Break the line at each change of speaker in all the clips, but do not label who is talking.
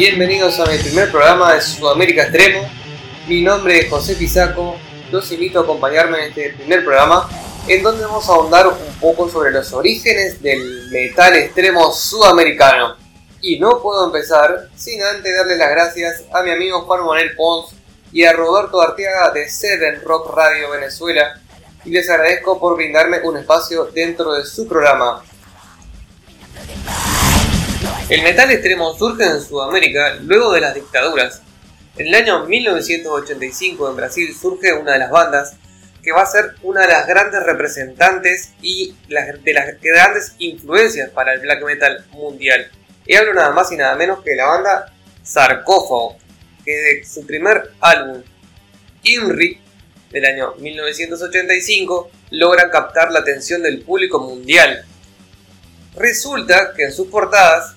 Bienvenidos a mi primer programa de Sudamérica Extremo. Mi nombre es José Pisaco. Los invito a acompañarme en este primer programa en donde vamos a ahondar un poco sobre los orígenes del metal extremo sudamericano. Y no puedo empezar sin antes darle las gracias a mi amigo Juan Manuel Pons y a Roberto Arteaga de Seven Rock Radio Venezuela y les agradezco por brindarme un espacio dentro de su programa. El metal extremo surge en Sudamérica luego de las dictaduras. En el año 1985 en Brasil surge una de las bandas que va a ser una de las grandes representantes y de las grandes influencias para el black metal mundial. Y hablo nada más y nada menos que la banda Sarcófago, que de su primer álbum, INRI, del año 1985, logran captar la atención del público mundial. Resulta que en sus portadas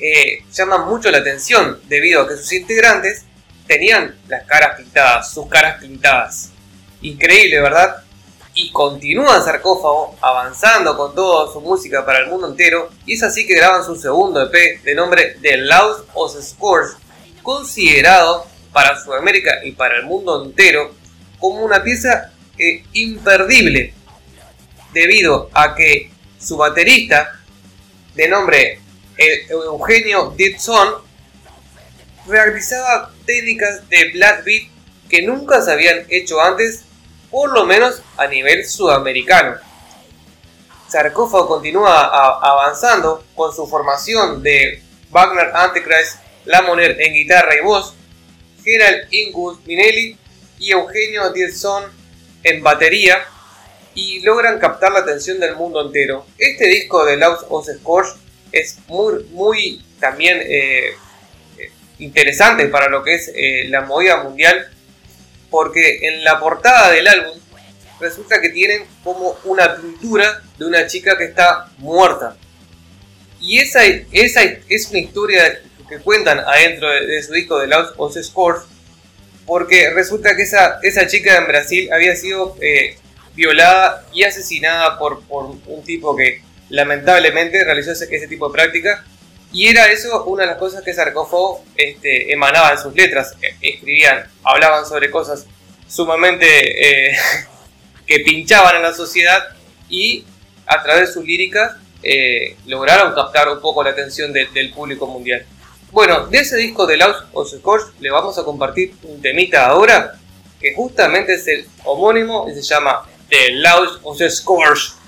eh, llaman mucho la atención debido a que sus integrantes tenían las caras pintadas, sus caras pintadas. Increíble, ¿verdad? Y continúan Sarcófago avanzando con toda su música para el mundo entero y es así que graban su segundo EP de nombre The Loud of Scores, considerado para Sudamérica y para el mundo entero como una pieza eh, imperdible debido a que su baterista de nombre Eugenio Didson realizaba técnicas de black beat que nunca se habían hecho antes, por lo menos a nivel sudamericano. Sarcófago continúa avanzando con su formación de Wagner Antichrist, La Moner en guitarra y voz, Gerald Ingus Minelli y Eugenio Dietzson en batería y logran captar la atención del mundo entero. Este disco de Laus of Scorch es muy, muy también eh, interesante para lo que es eh, la movida mundial porque en la portada del álbum resulta que tienen como una pintura de una chica que está muerta. Y esa, esa es una historia que cuentan adentro de, su disco de Laus of Scorch porque resulta que esa, esa chica en Brasil había sido eh, violada y asesinada por, por, un tipo que lamentablemente realizó ese, tipo de práctica. Y era eso una de las cosas que Sarcófago este, emanaba en sus letras. E, escribían, hablaban sobre cosas sumamente eh, que pinchaban en la sociedad y a través de sus líricas eh, lograron captar un poco la atención del público mundial. Bueno, de ese disco de Laus of Scorch le vamos a compartir un temita ahora que justamente es el homónimo y se llama The Laus of Scorch.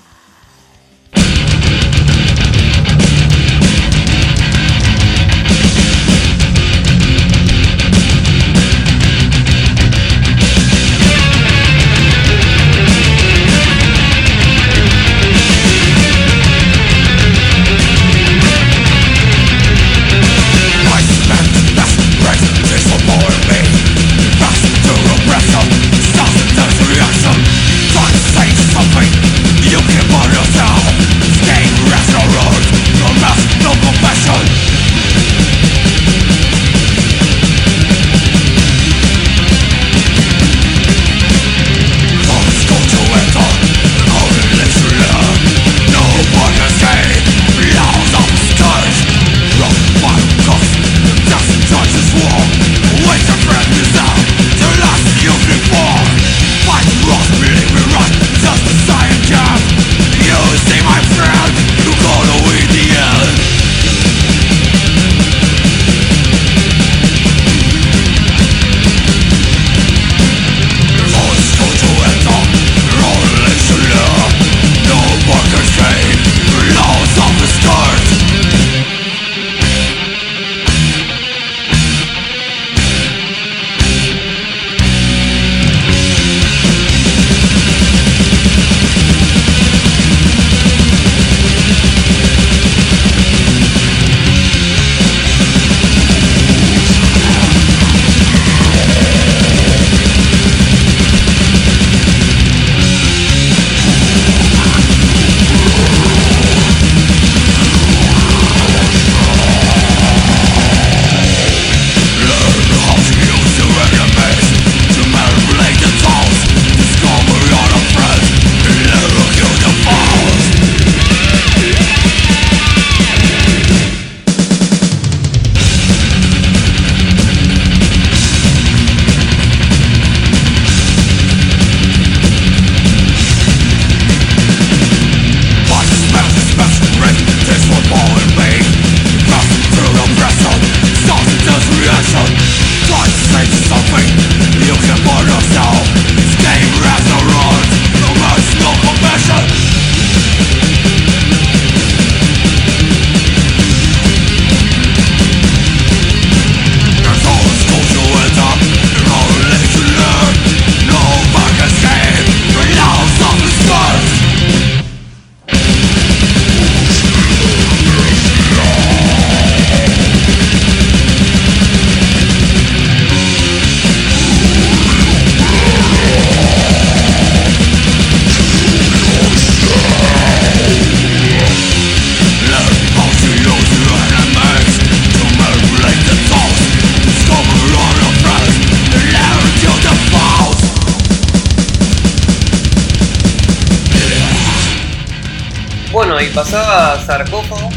Sarcófago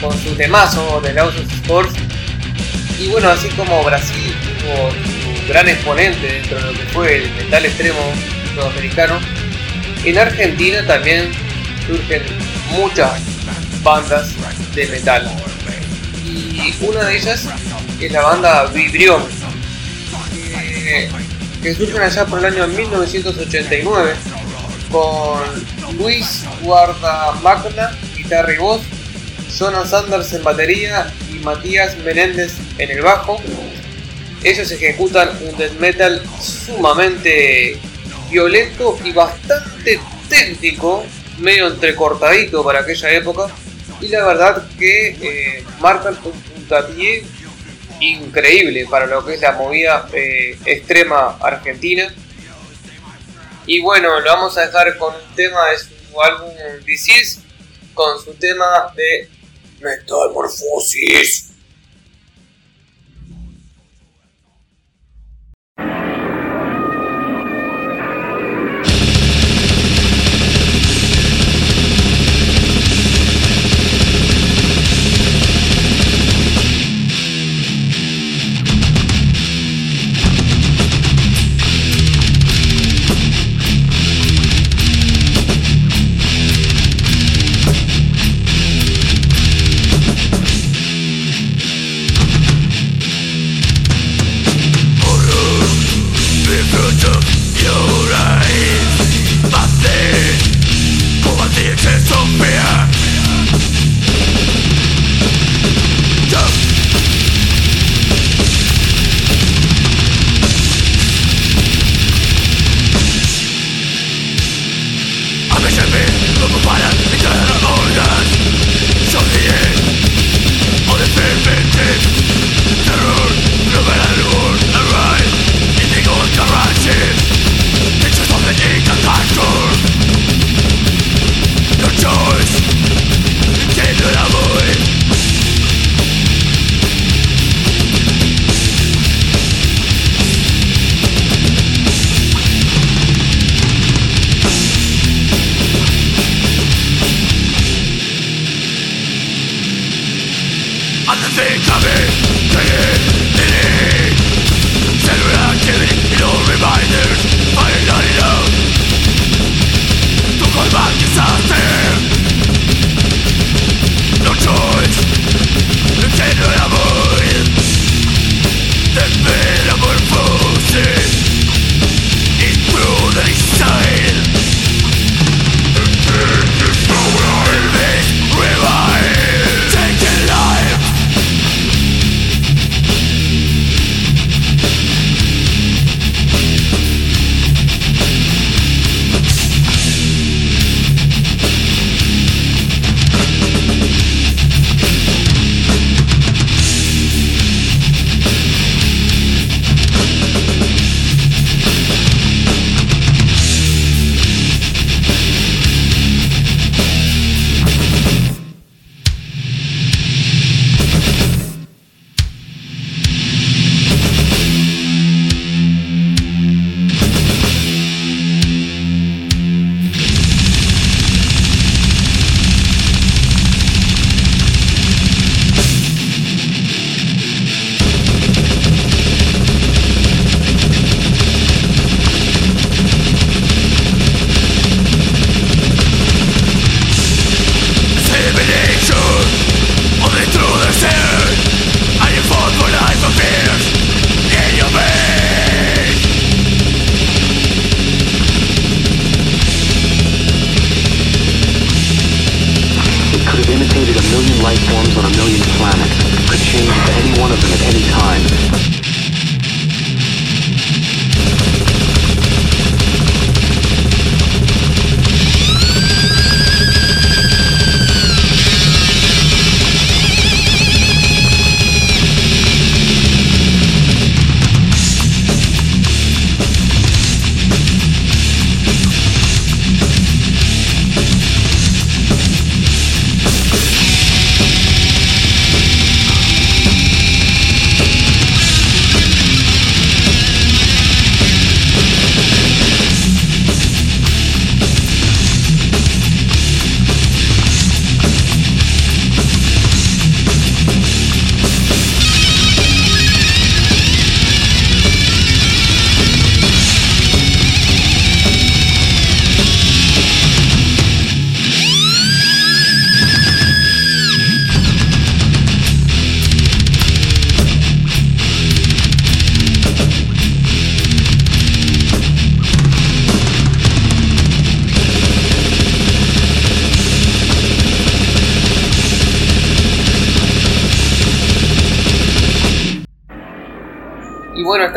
con su temazo de Laos Sports. Y bueno, así como Brasil tuvo su gran exponente dentro de lo que fue el metal extremo sudamericano, en Argentina también surgen muchas bandas de metal. Y una de ellas es la banda Vibrión, que, surgen allá por el año 1989 con Luis Guardamagna, guitarra y voz, Jonas Sanders en batería y Matías Menéndez en el bajo. Ellos ejecutan un death metal sumamente violento y bastante técnico, medio entrecortadito para aquella época. Y la verdad que eh, marcan un puntapié increíble para lo que es la movida eh, extrema argentina. Y bueno, lo vamos a dejar con un tema de su álbum Disease, con su tema de Metamorfosis.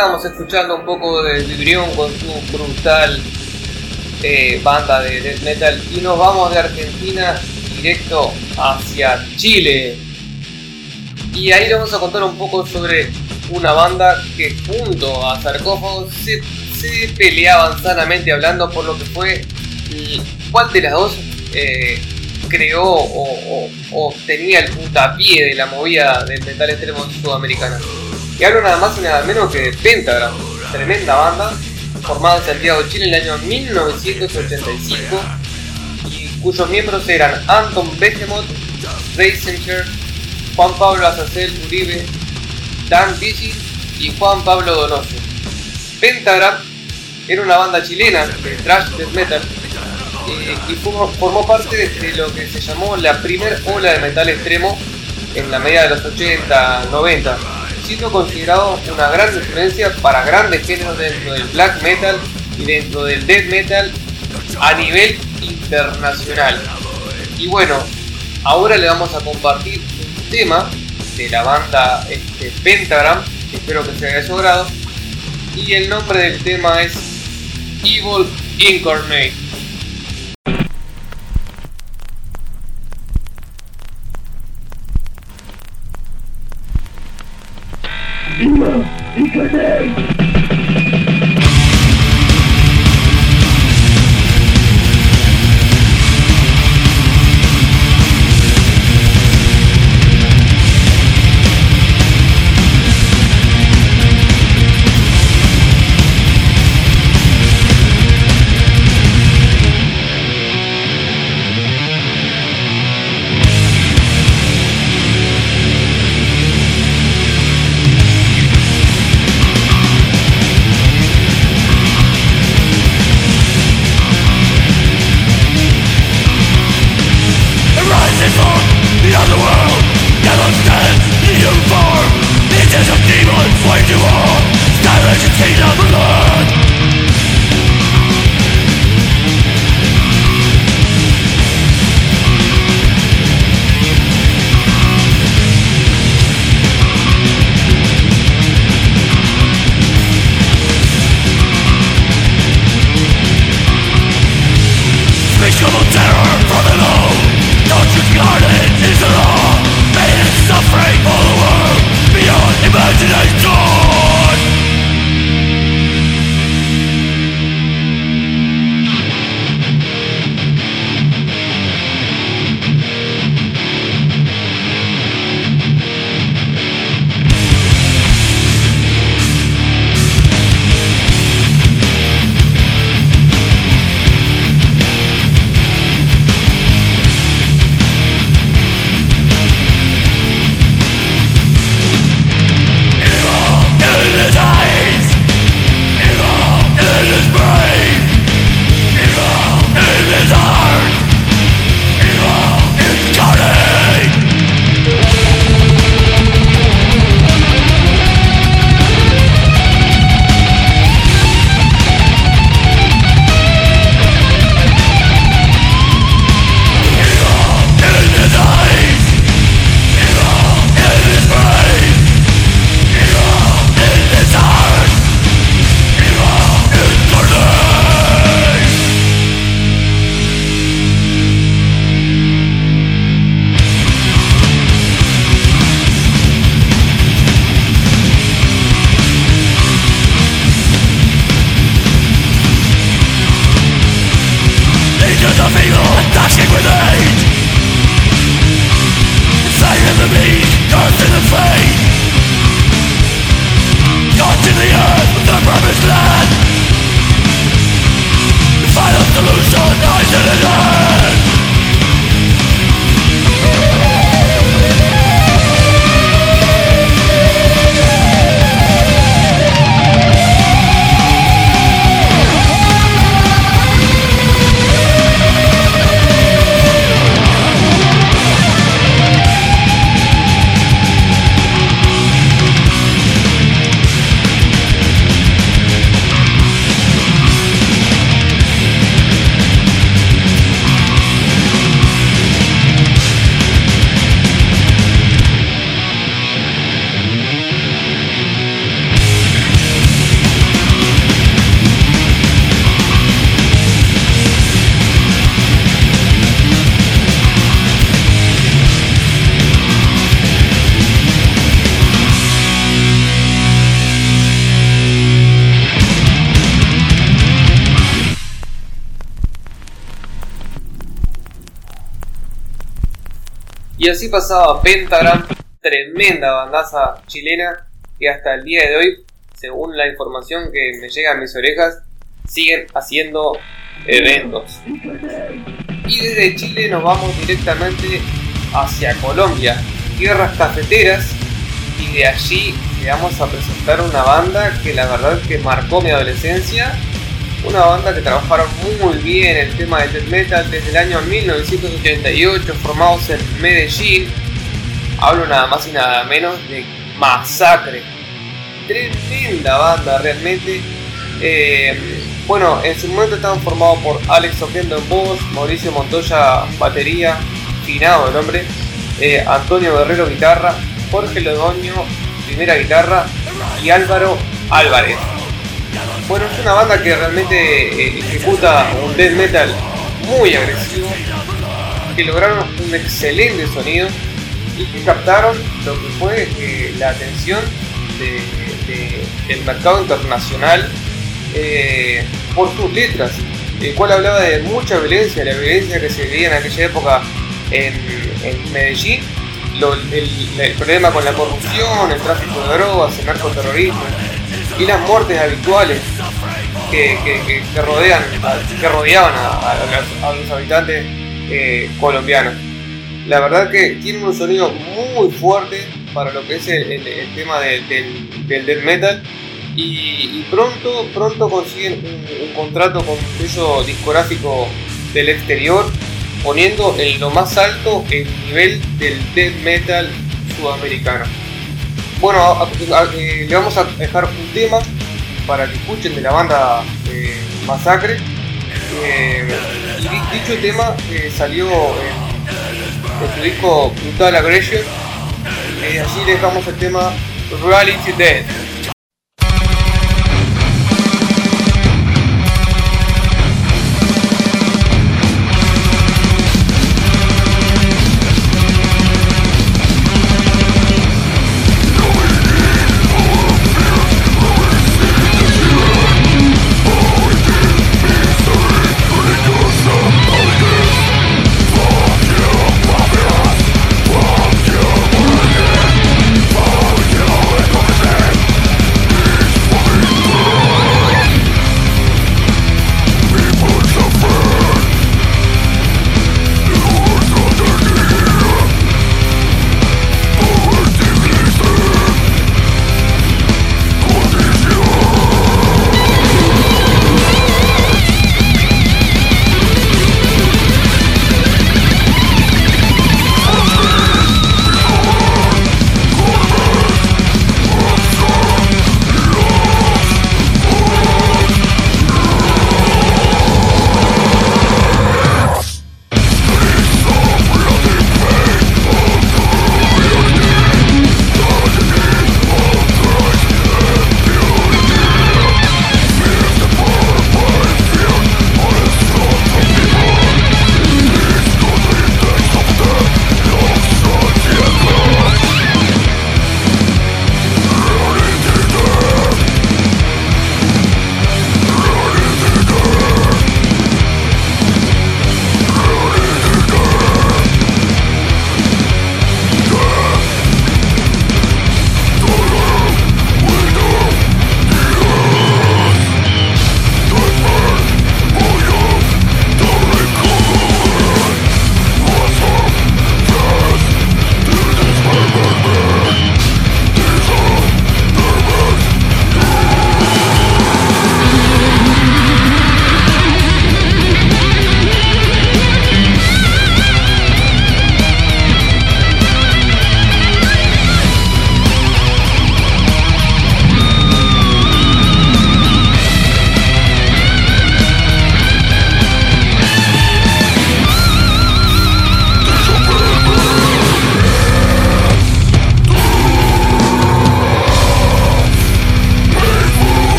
Estábamos escuchando un poco de Vibrión con su brutal eh, banda de death metal y nos vamos de Argentina directo hacia Chile. Y ahí vamos a contar un poco sobre una banda que junto a Sarcófago se, peleaban sanamente hablando por lo que fue cuál de las dos eh, creó o, tenía el puntapié de la movida del metal extremo sudamericana. Y hablo nada más y nada menos que de Pentagram, tremenda banda, formada en Santiago, Chile en el año 1985, y cuyos miembros eran Anton Behemoth, Ray Juan Pablo Azacel Uribe, Dan Bici y Juan Pablo Donoso. Pentagram era una banda chilena de thrash death metal y formó, parte de, lo que se llamó la primera ola de metal extremo en la media de los 80, 90, siendo considerado una gran influencia para grandes géneros dentro del black metal y dentro del death metal a nivel internacional. Y bueno, ahora le vamos a compartir un tema de la banda este, Pentagram, espero que sea de su y el nombre del tema es Evil Incarnate. Incarnate! imagination así pasaba Pentagram, tremenda bandaza chilena, que hasta el día de hoy, según la información que me llega a mis orejas, siguen haciendo eventos. Y desde Chile nos vamos directamente hacia Colombia, tierras cafeteras, y de allí le vamos a presentar una banda que la verdad que marcó mi adolescencia. Una banda que trabajaron muy bien el tema de metal desde el año 1988, formados en Medellín. Hablo nada más y nada menos de Masacre. Tremenda banda realmente. Eh, bueno, en su momento estaban formados por Alex Oquendo en voz, Mauricio Montoya batería, finado el hombre, eh, Antonio Guerrero guitarra, Jorge Lodoño primera guitarra y Álvaro Álvarez. Bueno, es una banda que realmente eh, ejecuta un death metal muy agresivo, que lograron un excelente sonido y que captaron lo que fue eh, la atención del mercado internacional eh, por sus letras, el cual hablaba de mucha violencia, la violencia que se vivía en aquella época en, en Medellín el, problema con la corrupción, el tráfico de drogas, el narcoterrorismo y las muertes habituales que, rodean, que rodeaban a, los habitantes eh, colombianos. La verdad que tienen un sonido muy fuerte para lo que es el, tema del, del metal y, pronto, pronto consiguen un, un contrato con un sello discográfico del exterior poniendo en lo más alto el nivel del death metal sudamericano. Bueno, eh, le vamos a dejar un tema para que escuchen de la banda eh, Masacre. Eh, y dicho tema salió en, su disco Brutal Aggression. así dejamos el tema Reality Dead.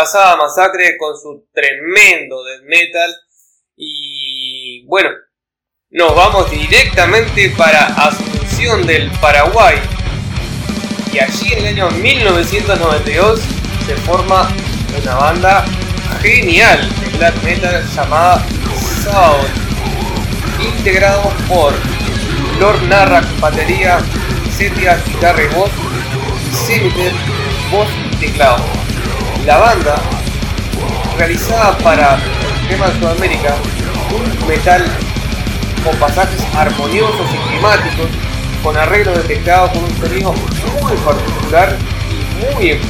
Pasaba Masacre con su tremendo death metal. Y bueno, nos vamos directamente para Asunción del Paraguay. Y allí en el año 1992 se forma una banda genial de black metal llamada Sound, integrado por Lord Narrak, batería, Setia, guitarra y voz, Semiter, voz y teclado. La banda, realizada para el tema de Sudamérica, un metal con pasajes armoniosos y climáticos, con arreglos de teclado con un sonido muy particular y muy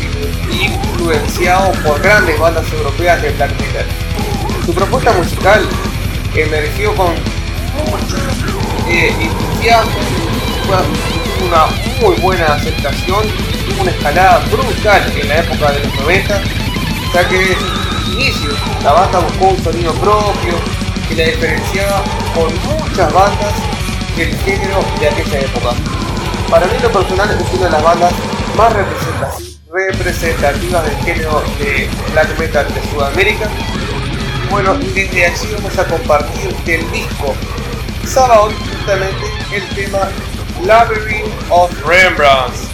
influenciado por grandes bandas europeas de black metal. Su propuesta musical emergió con eh, una muy buena aceptación, una escalada brutal en la época de los 90, ya que desde sus inicios la banda buscó un sonido propio que la diferenciaba con muchas bandas del género de aquella época. Para mí lo personal es una de las bandas más representativas del género de black metal de Sudamérica. Bueno, desde allí vamos a compartir del disco Sabaoth justamente el tema Labyrinth of Rembrandt.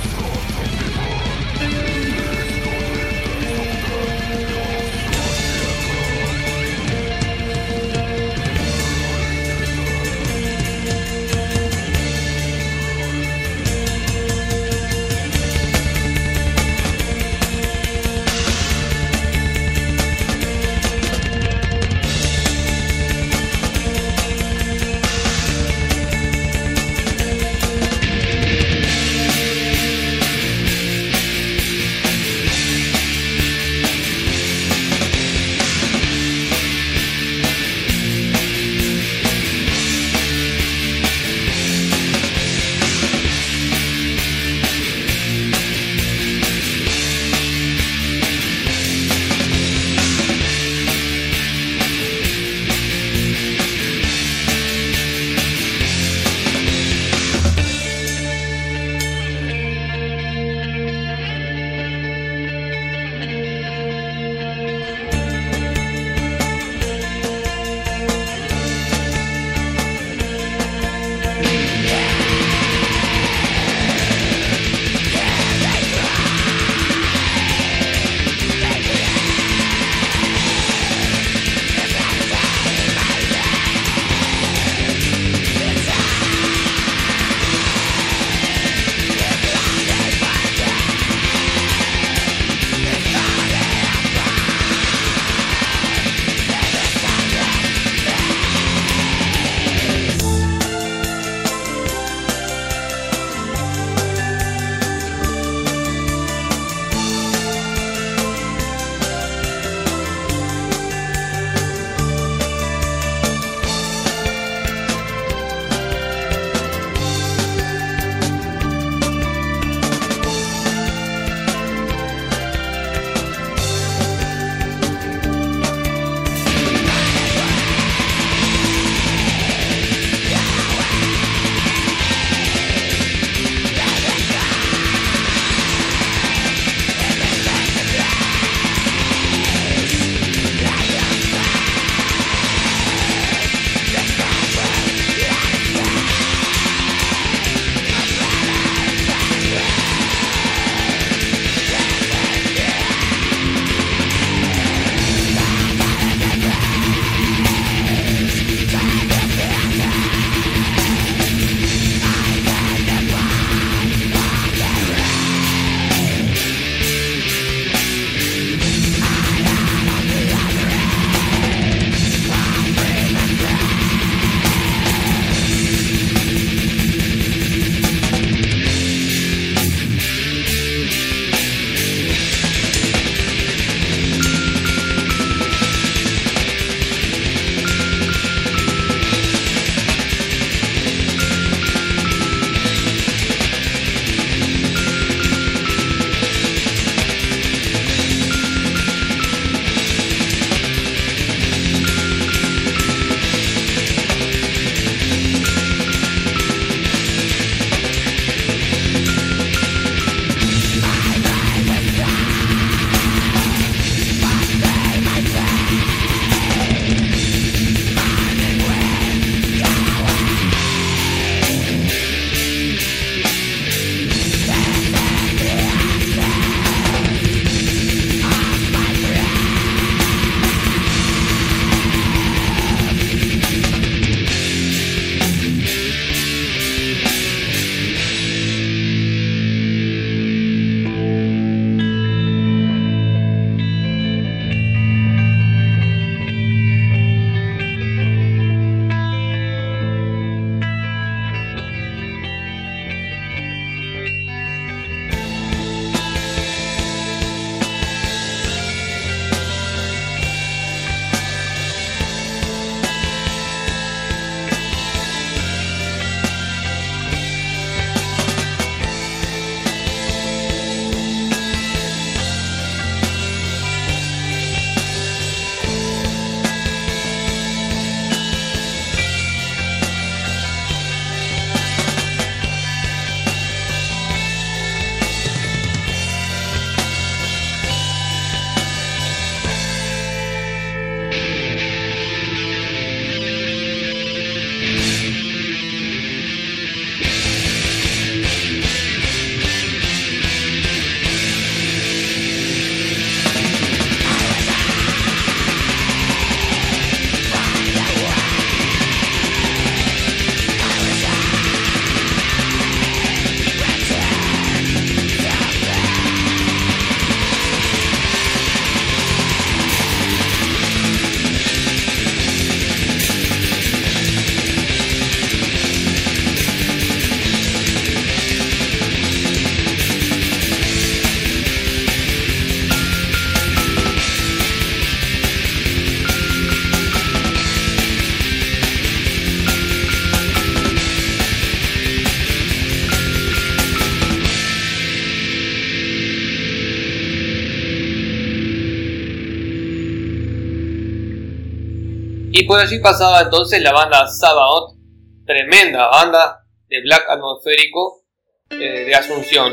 Allí pasaba entonces la banda Sabaoth, tremenda banda de black atmosférico eh, de Asunción.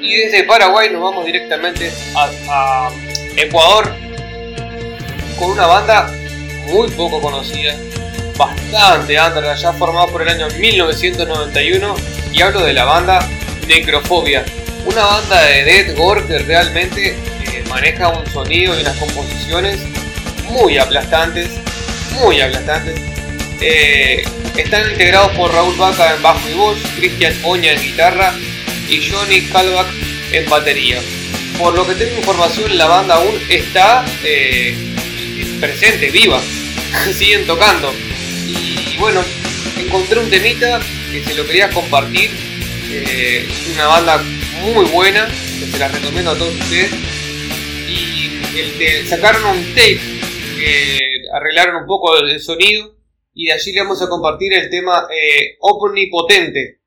Y desde Paraguay nos vamos directamente a, Ecuador con una banda muy poco conocida, bastante andra, ya formada por el año 1991 y hablo de la banda Necrofobia, una banda de deathcore que realmente eh, maneja un sonido y unas composiciones muy aplastantes, muy aplastantes. Eh, están integrados por Raúl Vaca en bajo y voz, Cristian Oña en guitarra y Johnny Kalbach en batería. Por lo que tengo información, la banda aún está eh, presente, viva, siguen tocando. Y bueno, encontré un temita que se lo quería compartir. Eh, una banda muy buena, que se la recomiendo a todos ustedes. Y sacaron un tape, arreglaron un poco el sonido y de allí le vamos a compartir el tema eh, Omnipotente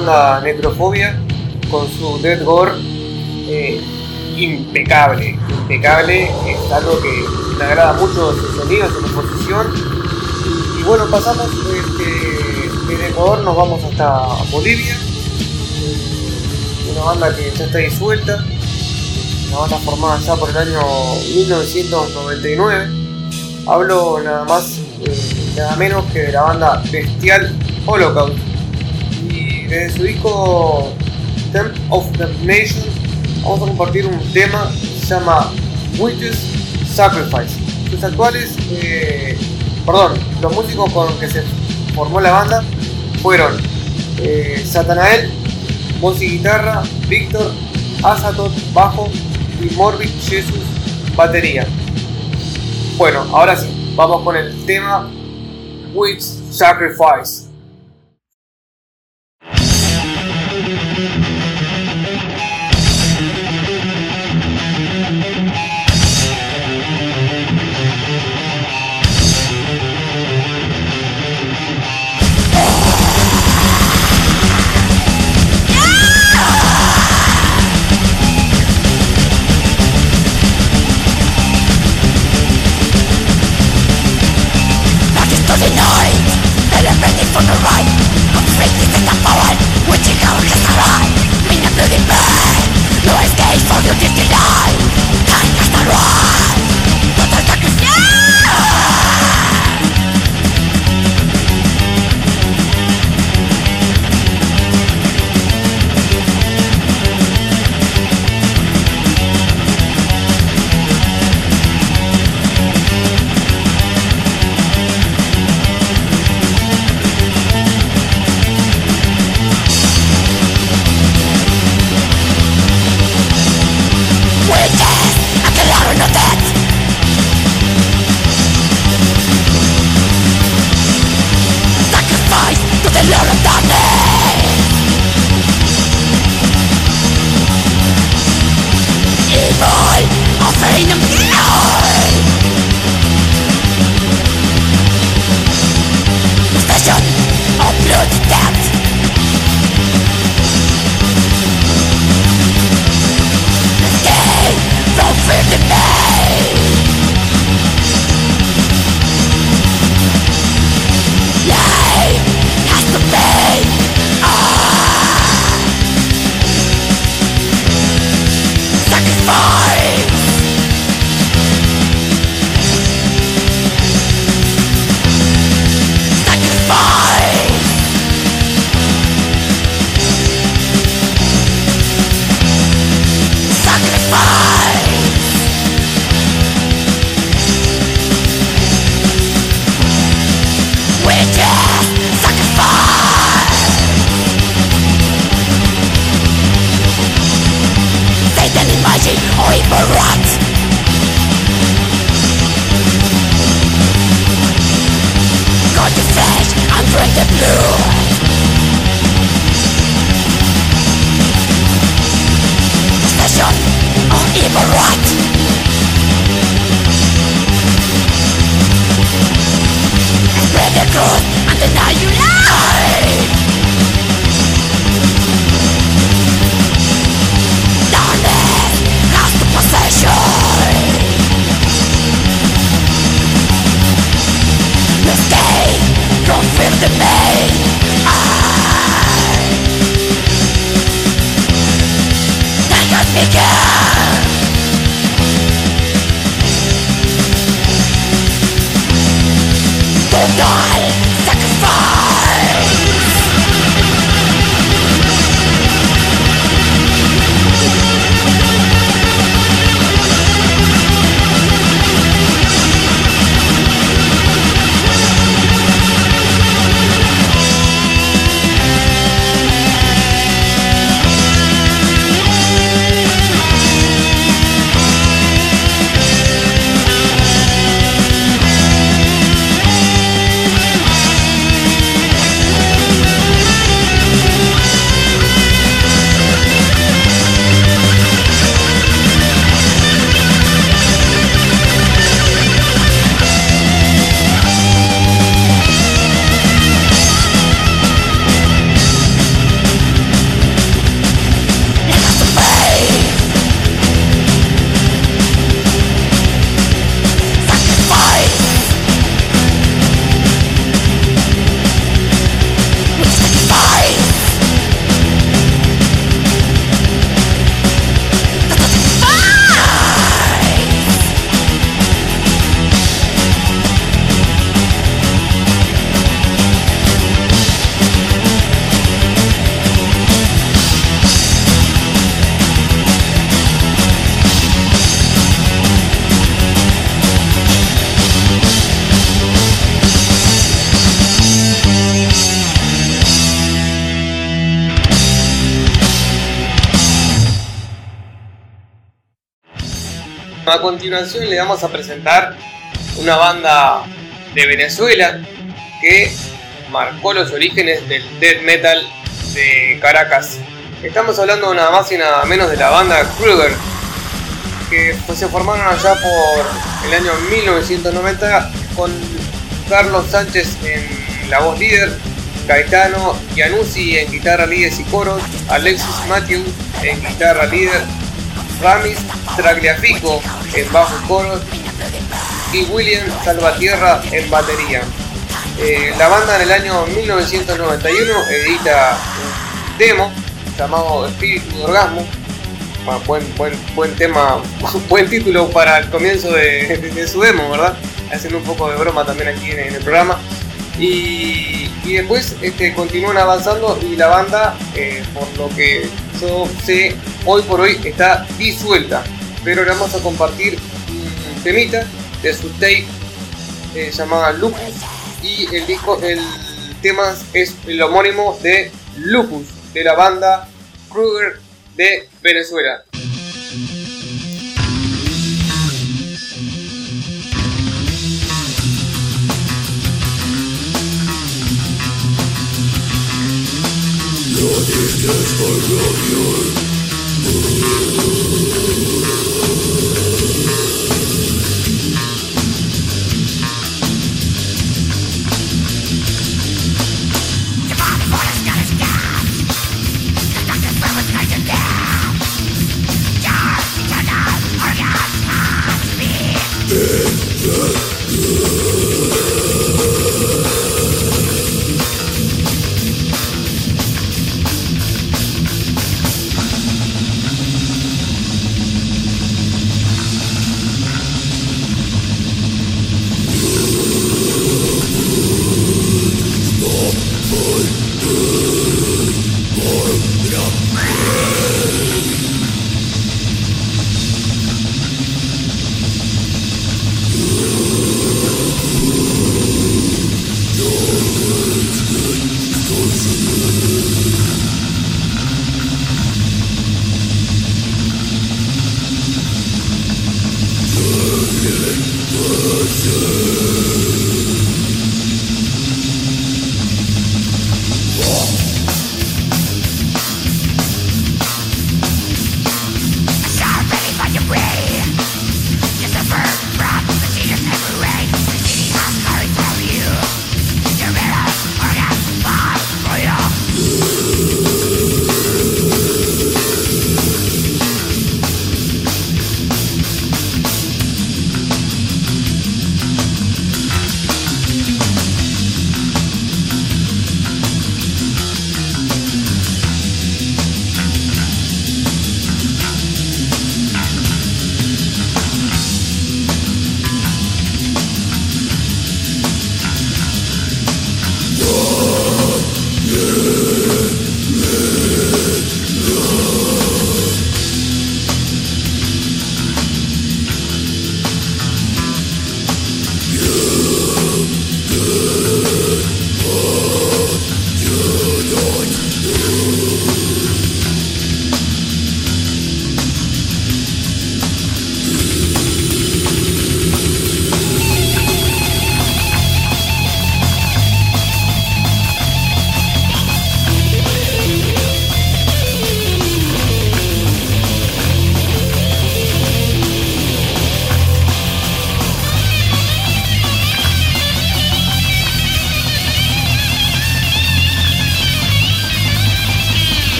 banda Necrofobia con su Dead Gore eh, impecable, impecable, es algo que me agrada mucho su sonido, su composición. Y, bueno, pasamos este, de Ecuador, nos vamos hasta Bolivia, una banda que ya está disuelta, una banda formada ya por el año 1999. Hablo nada más, eh, nada menos que de la banda Bestial Holocaust desde su disco Temp of the Nation vamos a compartir un tema que se llama Witches Sacrifice. Los actuales, eh, perdón, los músicos con los que se formó la banda fueron eh, Satanael, voz y guitarra, Víctor, Azatot, bajo y Morbid Jesus, batería. Bueno, ahora sí, vamos con el tema Witch Sacrifice.
from the right I'm speaking in the power Which you can't just arrive Mean I'm losing pain No escape for you to deny Time has arrived the right.
A continuación le vamos a presentar una banda de Venezuela que marcó los orígenes del death metal de Caracas. Estamos hablando nada más y nada menos de la banda Kruger, que se formaron allá por el año 1990 con Carlos Sánchez en la voz líder, Gaetano Gianuzzi en guitarra líder y coros, Alexis Matthew en guitarra líder, Ramis Tragliafico en bajo coros y William Salvatierra en batería. Eh, la banda en el año 1991 edita un demo llamado Espíritu de Orgasmo. Ah, buen, buen, buen tema, buen título para el comienzo de, su demo, ¿verdad? Haciendo un poco de broma también aquí en, el programa. Y, después este, continúan avanzando y la banda, eh, por lo que hoy por hoy está disuelta pero le vamos a compartir un temita de su tape eh, llamada Lupus y el disco, el tema es el homónimo de Lupus de la banda Kruger de Venezuela. Thank you.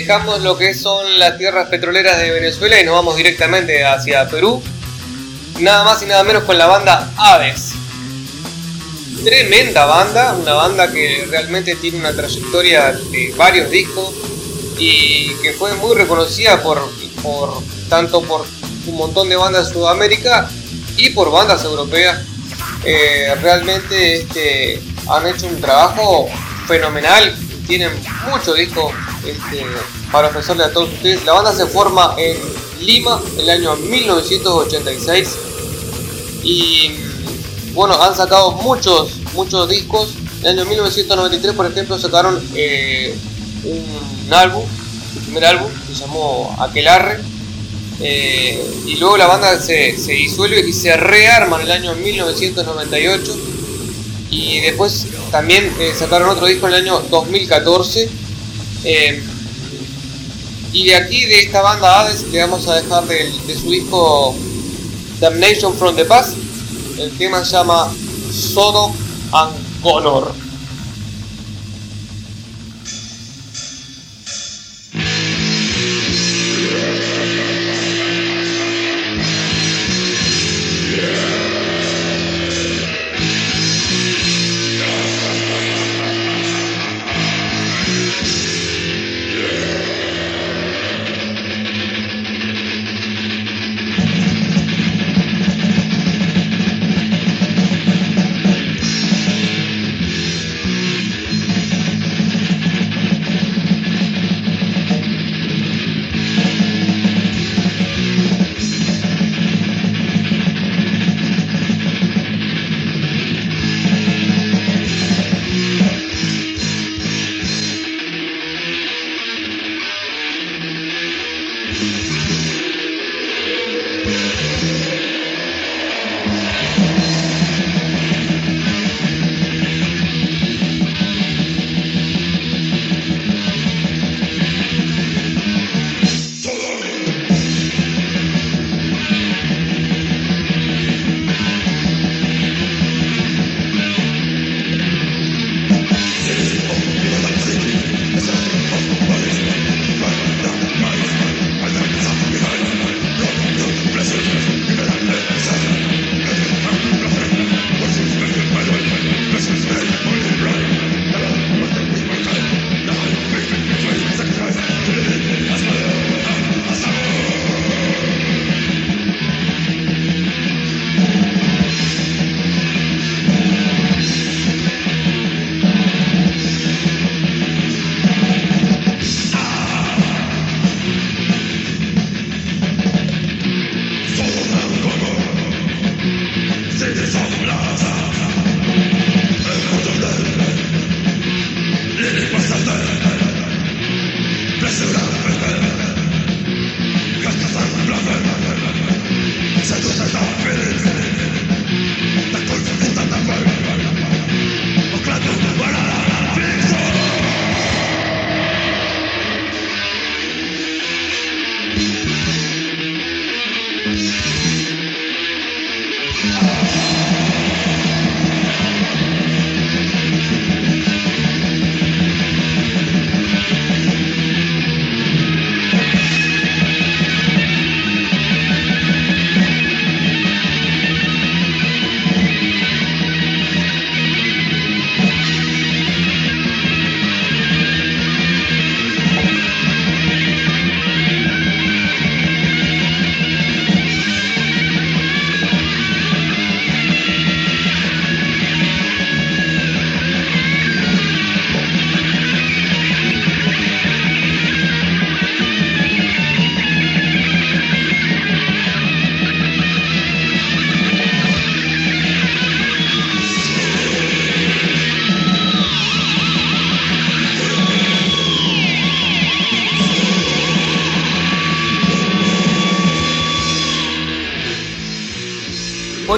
Dejamos lo que son las tierras petroleras de Venezuela y nos vamos directamente hacia Perú. Nada más y nada menos con la banda Aves. Tremenda banda, una banda que realmente tiene una trayectoria de varios discos y que fue muy reconocida por, por tanto por un montón de bandas de Sudamérica y por bandas europeas. Eh, realmente este, han hecho un trabajo fenomenal, tienen muchos discos este, para ofrecerle a todos ustedes. La banda se forma en Lima el año 1986 y bueno, han sacado muchos, muchos discos. En el año 1993, por ejemplo, sacaron eh, un álbum, su primer álbum, se llamó Aquelarre. Eh, y luego la banda se, se, disuelve y se rearma en el año 1998. Y después también eh, sacaron otro disco en el año 2014 eh, y de aquí, de esta banda Hades, le vamos a dejar de, su disco Damnation from the Past. El tema se llama Sodo and Color.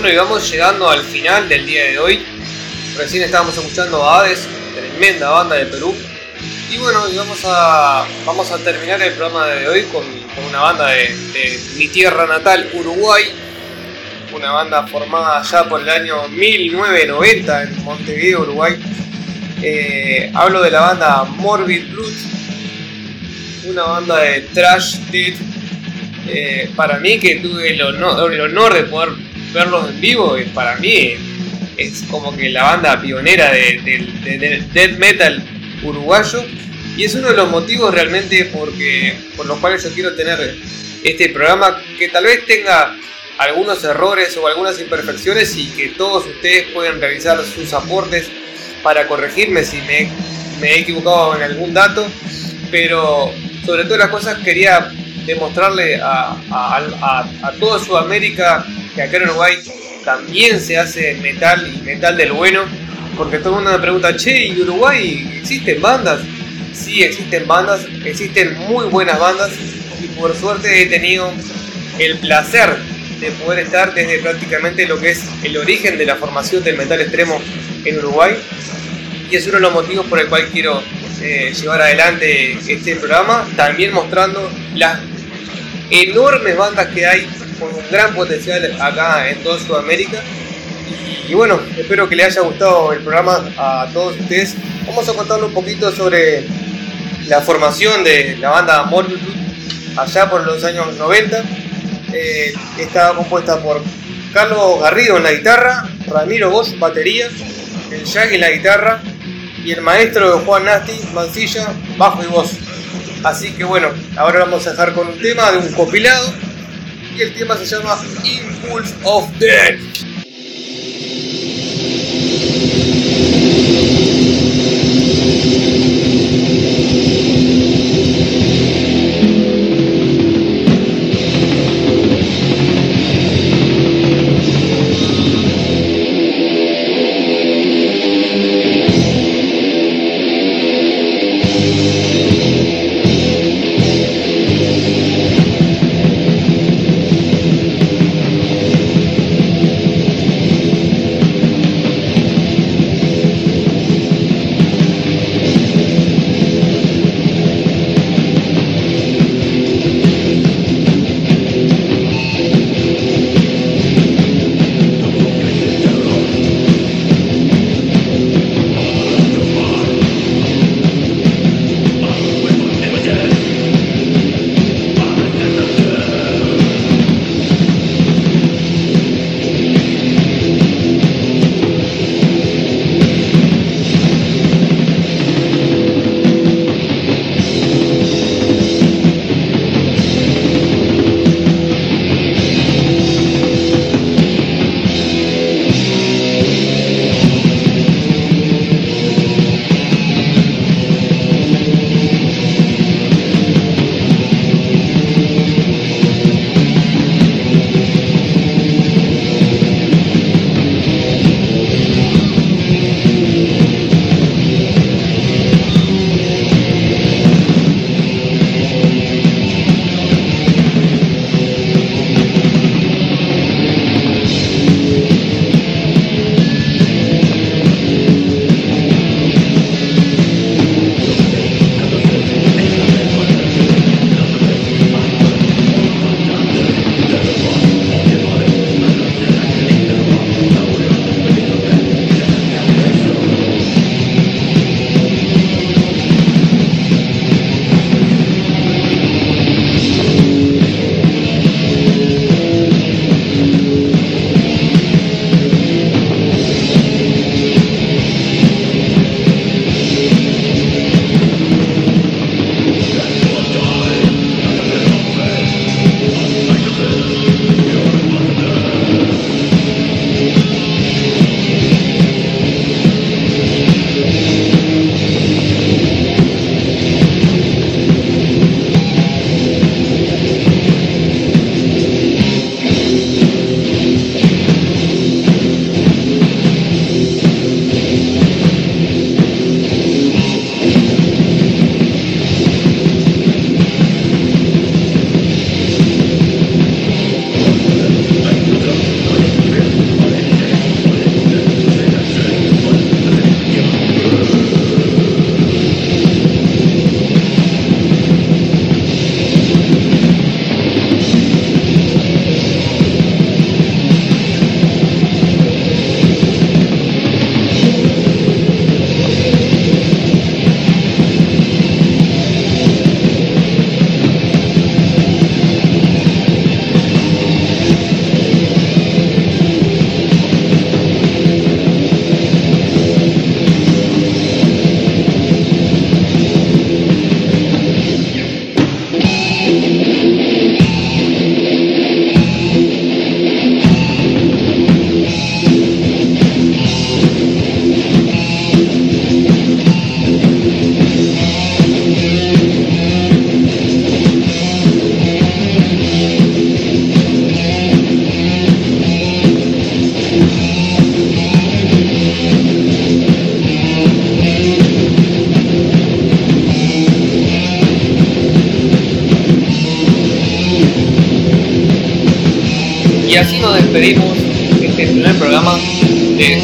Bueno, y vamos llegando al final del día de hoy. Recién estábamos escuchando a Hades, tremenda banda de Perú. Y bueno, vamos a, vamos a terminar el programa de hoy con, una banda de, mi tierra natal, Uruguay. Una banda formada ya por el año 1990 en Montevideo, Uruguay. Eh, hablo de la banda Morbid Blood, una banda de trash death. Eh, para mí que tuve el honor, el honor de poder verlos en vivo, y para mí es como que la banda pionera del death metal uruguayo y es uno de los motivos realmente porque, por los cuales yo quiero tener este programa que tal vez tenga algunos errores o algunas imperfecciones y que todos ustedes pueden revisar sus aportes para corregirme si me, he equivocado en algún dato, pero sobre todas las cosas quería demostrarle a toda Sudamérica que acá en Uruguay también se hace metal y metal del bueno, porque todo el mundo me pregunta, che, ¿y Uruguay existen bandas? Sí, existen bandas, existen muy buenas bandas y por suerte he tenido el placer de poder estar desde prácticamente lo que es el origen de la formación del metal extremo en Uruguay y es uno de los motivos por el cual quiero eh, llevar adelante este programa, también mostrando las enormes bandas que hay con un gran potencial acá en toda Sudamérica. Y, bueno, espero que les haya gustado el programa a todos ustedes. Vamos a contarle un poquito sobre la formación de la banda Morbid allá por los años 90. Eh, estaba compuesta por Carlos Garrido en la guitarra, Ramiro Bosch batería, el Jack en la guitarra y el maestro Juan Nasty Mancilla bajo y voz. Así que bueno, ahora vamos a dejar con un tema de un compilado y el tema se llama Impulse of Death.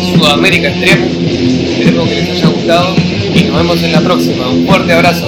Sudamérica Extremo. Esperemos que les haya gustado y nos vemos en la próxima. Un fuerte abrazo.